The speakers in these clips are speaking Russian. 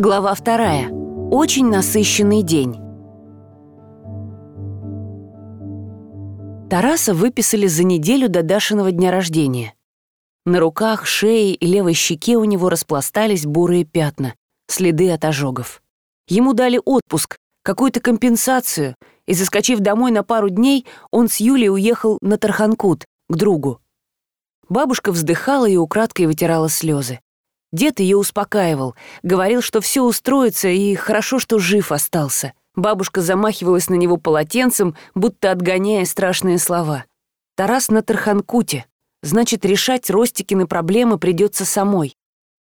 Глава вторая. Очень насыщенный день. Тараса выписали за неделю до Дашиного дня рождения. На руках, шее и левой щеке у него распластались бурые пятна, следы от ожогов. Ему дали отпуск, какую-то компенсацию, и, заскочив домой на пару дней, он с Юлей уехал на Тарханкут, к другу. Бабушка вздыхала и украдкой вытирала слезы. Дед ее успокаивал, говорил, что все устроится и хорошо, что жив остался. Бабушка замахивалась на него полотенцем, будто отгоняя страшные слова. Тарас на Тарханкуте. Значит, решать Ростикины проблемы придется самой.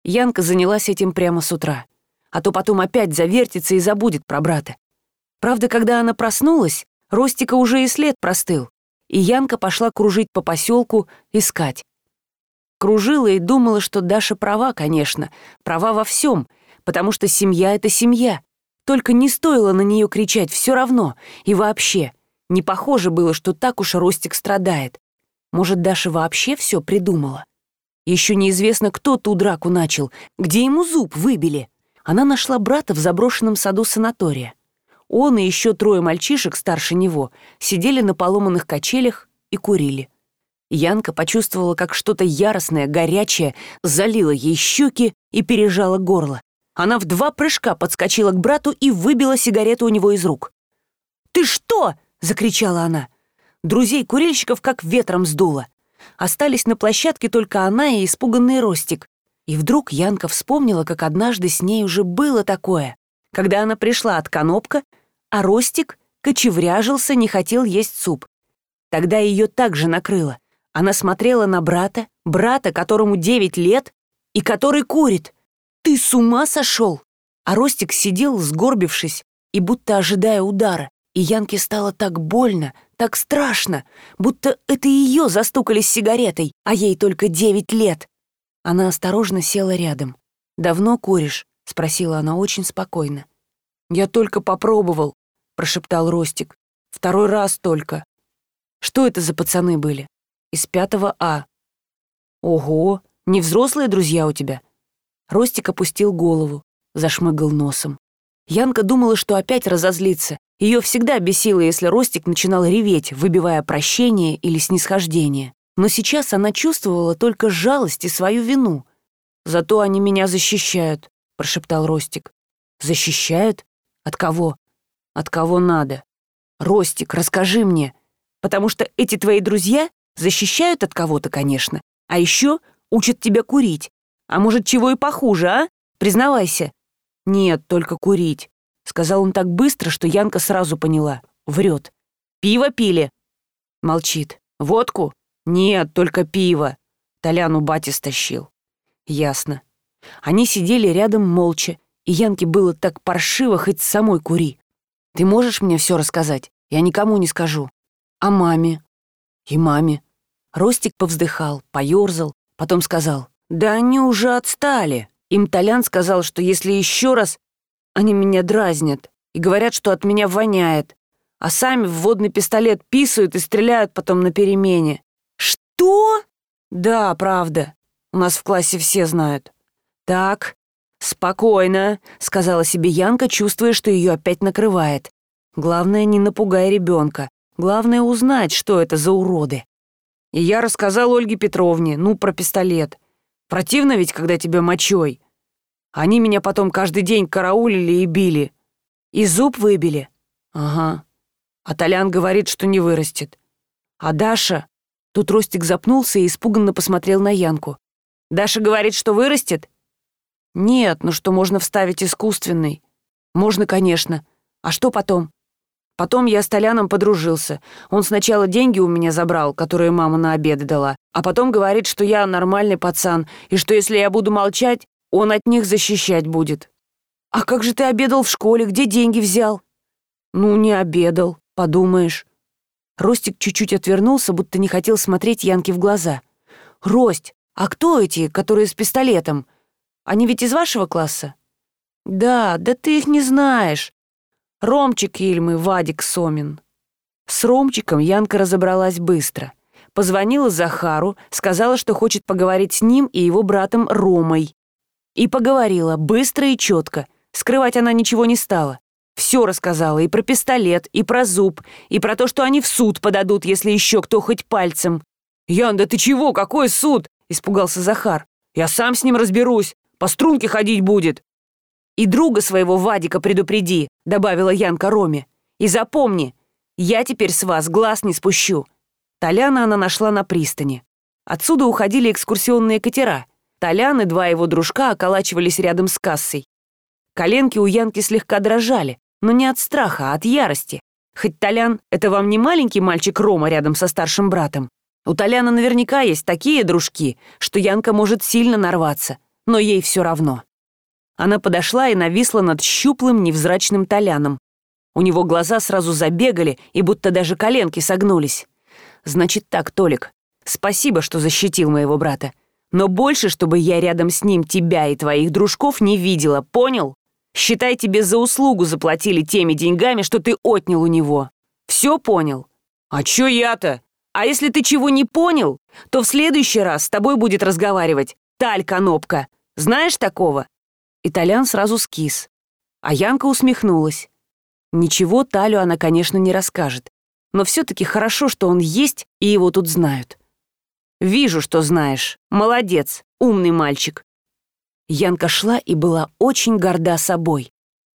Янка занялась этим прямо с утра. А то потом опять завертится и забудет про брата. Правда, когда она проснулась, Ростика уже и след простыл, и Янка пошла кружить по поселку, искать. Кружила и думала, что Даша права, конечно, права во всем, потому что семья — это семья. Только не стоило на нее кричать все равно. И вообще, не похоже было, что так уж Ростик страдает. Может, Даша вообще все придумала? Еще неизвестно, кто ту драку начал, где ему зуб выбили. Она нашла брата в заброшенном саду санатория. Он и еще трое мальчишек старше него сидели на поломанных качелях и курили. Янка почувствовала, как что-то яростное, горячее залило ей щеки и пережало горло. Она в два прыжка подскочила к брату и выбила сигарету у него из рук. «Ты что?» — закричала она. Друзей курильщиков как ветром сдуло. Остались на площадке только она и испуганный Ростик. И вдруг Янка вспомнила, как однажды с ней уже было такое, когда она пришла от Конопка, а Ростик кочевряжился, не хотел есть суп. Тогда ее также накрыло. Она смотрела на брата, брата, которому девять лет, и который курит. «Ты с ума сошел?» А Ростик сидел, сгорбившись, и будто ожидая удара. И Янке стало так больно, так страшно, будто это ее застукали с сигаретой, а ей только девять лет. Она осторожно села рядом. «Давно куришь?» — спросила она очень спокойно. «Я только попробовал», — прошептал Ростик. «Второй раз только». «Что это за пацаны были?» Из пятого А. Ого, не взрослые друзья у тебя? Ростик опустил голову, зашмыгал носом. Янка думала, что опять разозлится. Ее всегда бесило, если Ростик начинал реветь, выбивая прощение или снисхождение. Но сейчас она чувствовала только жалость и свою вину. «Зато они меня защищают», — прошептал Ростик. «Защищают? От кого? От кого надо? Ростик, расскажи мне, потому что эти твои друзья Защищают от кого-то, конечно. А еще учат тебя курить. А может, чего и похуже, а? Признавайся. Нет, только курить. Сказал он так быстро, что Янка сразу поняла. Врет. Пиво пили? Молчит. Водку? Нет, только пиво. Толяну батя стащил. Ясно. Они сидели рядом молча, и Янке было так паршиво, хоть самой кури. Ты можешь мне все рассказать? Я никому не скажу. А маме? И маме. Ростик повздыхал, поёрзал, потом сказал, «Да они уже отстали. Им Толян сказал, что если еще раз, они меня дразнят и говорят, что от меня воняет, а сами в водный пистолет писают и стреляют потом на перемене». «Что?» «Да, правда. У нас в классе все знают». «Так, спокойно», — сказала себе Янка, чувствуя, что ее опять накрывает. «Главное, не напугай ребенка. Главное узнать, что это за уроды». И я рассказал Ольге Петровне, ну, про пистолет. Противно ведь, когда тебя мочой. Они меня потом каждый день караулили и били. И зуб выбили. Ага. А Толян говорит, что не вырастет. А Даша... Тут Ростик запнулся и испуганно посмотрел на Янку. «Даша говорит, что вырастет?» «Нет, ну что можно вставить искусственный?» «Можно, конечно. А что потом?» Потом я с Толяном подружился. Он сначала деньги у меня забрал, которые мама на обеды дала, а потом говорит, что я нормальный пацан, и что если я буду молчать, он от них защищать будет. «А как же ты обедал в школе? Где деньги взял?» «Ну, не обедал, подумаешь». Ростик чуть-чуть отвернулся, будто не хотел смотреть Янке в глаза. «Рость, а кто эти, которые с пистолетом? Они ведь из вашего класса?» «Да, да ты их не знаешь. Ромчик Ильмы, Вадик Сомин. С Ромчиком Янка разобралась быстро. Позвонила Захару, сказала, что хочет поговорить с ним и его братом Ромой. И поговорила быстро и четко. Скрывать она ничего не стала. Все рассказала и про пистолет, и про зуб, и про то, что они в суд подадут, если еще кто хоть пальцем. «Ян, да ты чего? Какой суд?» — испугался Захар. «Я сам с ним разберусь. По струнке ходить будет». «И друга своего Вадика предупреди», — добавила Янка Роме. «И запомни, я теперь с вас глаз не спущу». Толяна она нашла на пристани. Отсюда уходили экскурсионные катера. Толян и два его дружка околачивались рядом с кассой. Коленки у Янки слегка дрожали, но не от страха, а от ярости. Хоть Толян — это вам не маленький мальчик Рома рядом со старшим братом. У Толяна наверняка есть такие дружки, что Янка может сильно нарваться, но ей все равно. Она подошла и нависла над щуплым, невзрачным Толяном. У него глаза сразу забегали, и будто даже коленки согнулись. «Значит так, Толик, спасибо, что защитил моего брата. Но больше, чтобы я рядом с ним тебя и твоих дружков не видела, понял? Считай, тебе за услугу заплатили теми деньгами, что ты отнял у него. Все понял?» «А чё я-то?» «А если ты чего не понял, то в следующий раз с тобой будет разговаривать Таль Конопка. Знаешь такого?» Итальян сразу скис. А Янка усмехнулась. Ничего Талю она, конечно, не расскажет. Но все-таки хорошо, что он есть, и его тут знают. «Вижу, что знаешь. Молодец, умный мальчик». Янка шла и была очень горда собой.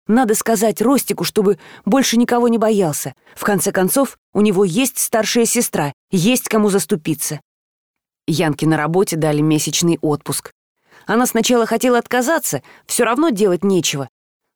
Надо сказать Ростику, чтобы больше никого не боялся. В конце концов, у него есть старшая сестра, есть кому заступиться. Янке на работе дали месячный отпуск. Она сначала хотела отказаться, все равно делать нечего.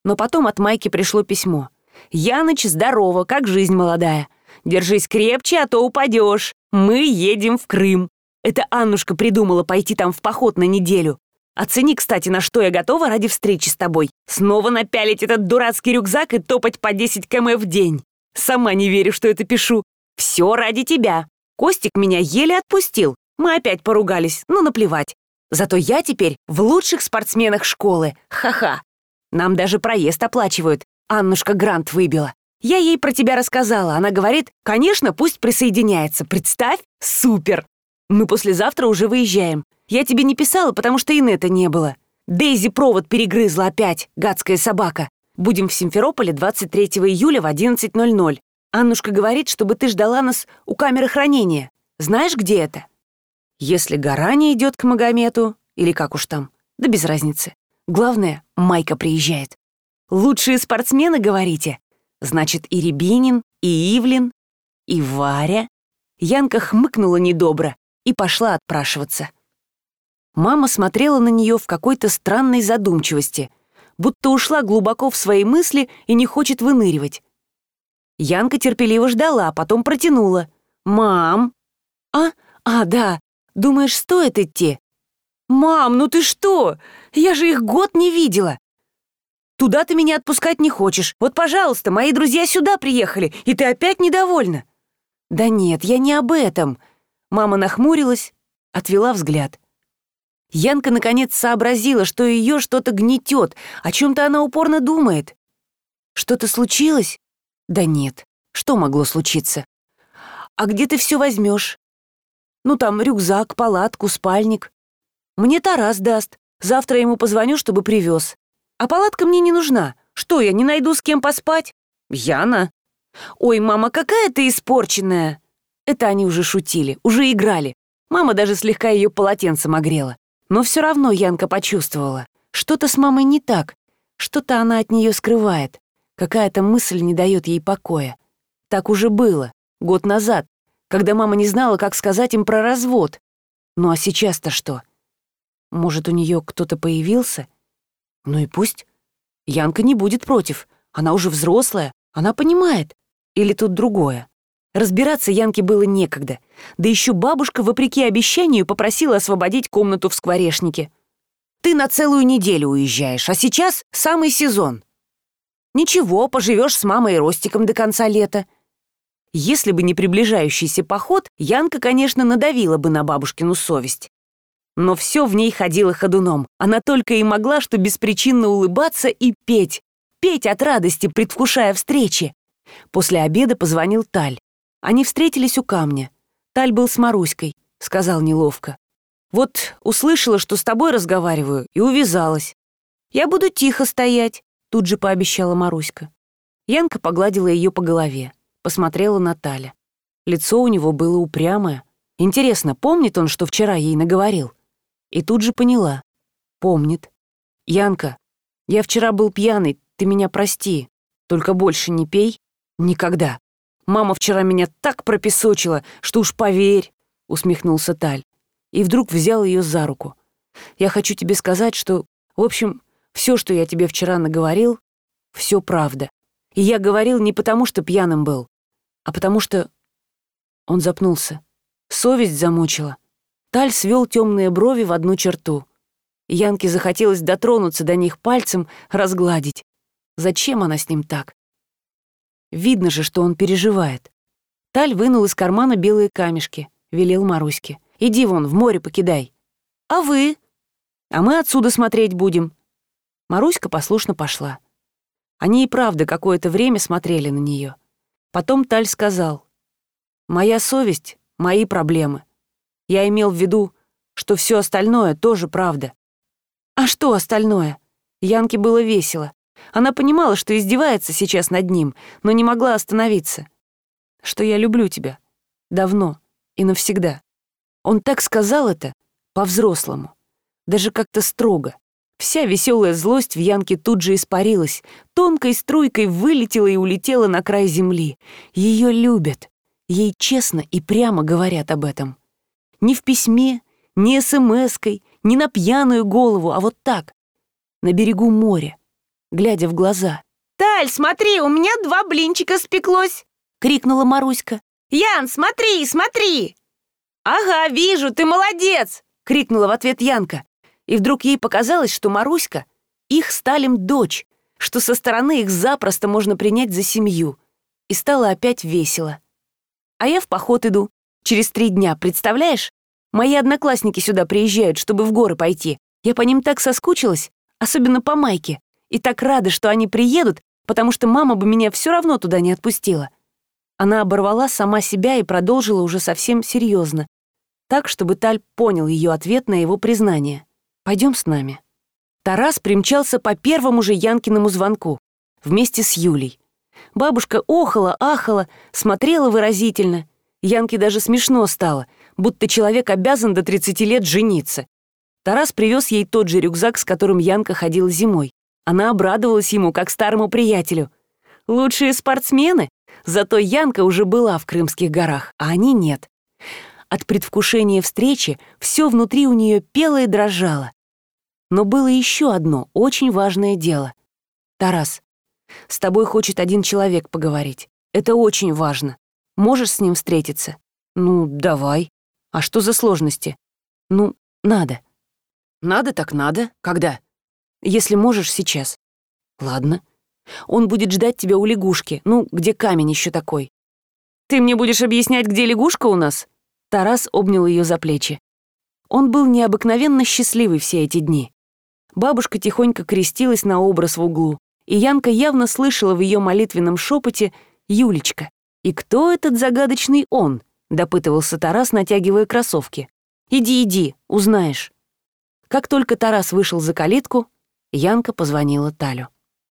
Но потом от Майки пришло письмо. «Яныч, здорово, как жизнь молодая. Держись крепче, а то упадешь. Мы едем в Крым». Это Аннушка придумала пойти там в поход на неделю. Оцени, кстати, на что я готова ради встречи с тобой. Снова напялить этот дурацкий рюкзак и топать по 10 км в день. Сама не верю, что это пишу. Все ради тебя. Костик меня еле отпустил. Мы опять поругались, ну наплевать. Зато я теперь в лучших спортсменах школы. Ха-ха. Нам даже проезд оплачивают. Аннушка грант выбила. Я ей про тебя рассказала. Она говорит, конечно, пусть присоединяется. Представь, супер. Мы послезавтра уже выезжаем. Я тебе не писала, потому что инета не было. Дейзи провод перегрызла опять, гадская собака. Будем в Симферополе 23 июля в 11.00. Аннушка говорит, чтобы ты ждала нас у камеры хранения. Знаешь, где это? Если гора не идет к Магомету, или как уж там, да без разницы. Главное, Майка приезжает. Лучшие спортсмены, говорите? Значит, и Рябинин, и Ивлин, и Варя. Янка хмыкнула недобро и пошла отпрашиваться. Мама смотрела на нее в какой-то странной задумчивости, будто ушла глубоко в свои мысли и не хочет выныривать. Янка терпеливо ждала, а потом протянула. «Мам!» «А? А, да, Думаешь, стоит идти?» «Мам, ну ты что? Я же их год не видела!» «Туда ты меня отпускать не хочешь. Вот, пожалуйста, мои друзья сюда приехали, и ты опять недовольна». «Да нет, я не об этом». Мама нахмурилась, отвела взгляд. Янка наконец сообразила, что ее что-то гнетет, о чем-то она упорно думает. «Что-то случилось?» «Да нет. Что могло случиться?» «А где ты все возьмешь? Ну, там рюкзак, палатку, спальник. Мне Тарас даст. Завтра ему позвоню, чтобы привез. А палатка мне не нужна. Что, я не найду с кем поспать? Яна. Ой, мама, какая ты испорченная. Это они уже шутили, уже играли. Мама даже слегка ее полотенцем огрела. Но все равно Янка почувствовала. Что-то с мамой не так. Что-то она от нее скрывает. Какая-то мысль не дает ей покоя. Так уже было, год назад, когда мама не знала, как сказать им про развод. Ну а сейчас-то что? Может, у нее кто-то появился? Ну и пусть. Янка не будет против. Она уже взрослая, она понимает. Или тут другое? Разбираться Янке было некогда. Да еще бабушка, вопреки обещанию, попросила освободить комнату в скворечнике. «Ты на целую неделю уезжаешь, а сейчас самый сезон. Ничего, поживешь с мамой и Ростиком до конца лета. Если бы не приближающийся поход, Янка, конечно, надавила бы на бабушкину совесть. Но все в ней ходило ходуном. Она только и могла, что беспричинно улыбаться и петь. Петь от радости, предвкушая встречи. После обеда позвонил Таль. Они встретились у камня. Таль был с Маруськой, сказал неловко. «Вот услышала, что с тобой разговариваю, и увязалась. Я буду тихо стоять. тут же пообещала Маруська. Янка погладила ее по голове, посмотрела на Таля. Лицо у него было упрямое. Интересно, помнит он, что вчера ей наговорил? И тут же поняла. Помнит. «Янка, я вчера был пьяный, ты меня прости. Только больше не пей. Никогда. Мама вчера меня так пропесочила, что уж поверь», — усмехнулся Таль. И вдруг взял ее за руку. «Я хочу тебе сказать, что, в общем, все, что я тебе вчера наговорил, все правда. И я говорил не потому, что пьяным был, а потому что...» Он запнулся. Совесть замучила. Таль свел темные брови в одну черту. Янке захотелось дотронуться до них пальцем, разгладить. Зачем она с ним так? Видно же, что он переживает. Таль вынул из кармана белые камешки, велел Маруське. «Иди вон, в море покидай». «А вы?» «А мы отсюда смотреть будем». Маруська послушно пошла. Они и правда какое-то время смотрели на нее. Потом Таль сказал, «Моя совесть — мои проблемы. Я имел в виду, что все остальное тоже правда». «А что остальное?» Янке было весело. Она понимала, что издевается сейчас над ним, но не могла остановиться. «Что я люблю тебя. Давно и навсегда». Он так сказал это по-взрослому, даже как-то строго. Вся веселая злость в Янке тут же испарилась, тонкой струйкой вылетела и улетела на край земли. Ее любят. Ей честно и прямо говорят об этом. Ни в письме, ни смс-кой, ни на пьяную голову, а вот так, на берегу моря, глядя в глаза. «Таль, смотри, у меня два блинчика спеклось!» — крикнула Маруська. «Ян, смотри, смотри!» «Ага, вижу, ты молодец!» — крикнула в ответ Янка. И вдруг ей показалось, что Маруська — их Сталим дочь, что со стороны их запросто можно принять за семью. И стало опять весело. А я в поход иду. Через три дня, представляешь? Мои одноклассники сюда приезжают, чтобы в горы пойти. Я по ним так соскучилась, особенно по Майке и так рада, что они приедут, потому что мама бы меня все равно туда не отпустила. Она оборвала сама себя и продолжила уже совсем серьезно, так, чтобы Таль понял ее ответ на его признание. Пойдем с нами». Тарас примчался по первому же Янкиному звонку, вместе с Юлей. Бабушка охала, ахала, смотрела выразительно. Янке даже смешно стало, будто человек обязан до 30 лет жениться. Тарас привез ей тот же рюкзак, с которым Янка ходила зимой. Она обрадовалась ему, как старому приятелю. Лучшие спортсмены? Зато Янка уже была в Крымских горах, а они нет. От предвкушения встречи все внутри у нее пело и дрожало. Но было еще одно очень важное дело. «Тарас, с тобой хочет один человек поговорить. Это очень важно. Можешь с ним встретиться?» «Ну, давай. А что за сложности?» «Ну, надо». «Надо так надо. Когда?» Если можешь, сейчас. Ладно. Он будет ждать тебя у лягушки, ну, где камень еще такой. Ты мне будешь объяснять, где лягушка у нас? Тарас обнял ее за плечи. Он был необыкновенно счастливый все эти дни. Бабушка тихонько крестилась на образ в углу, и Янка явно слышала в ее молитвенном шепоте «Юлечка». «И кто этот загадочный он?» — допытывался Тарас, натягивая кроссовки. «Иди, иди, узнаешь». Как только Тарас вышел за калитку, Янка позвонила Талю.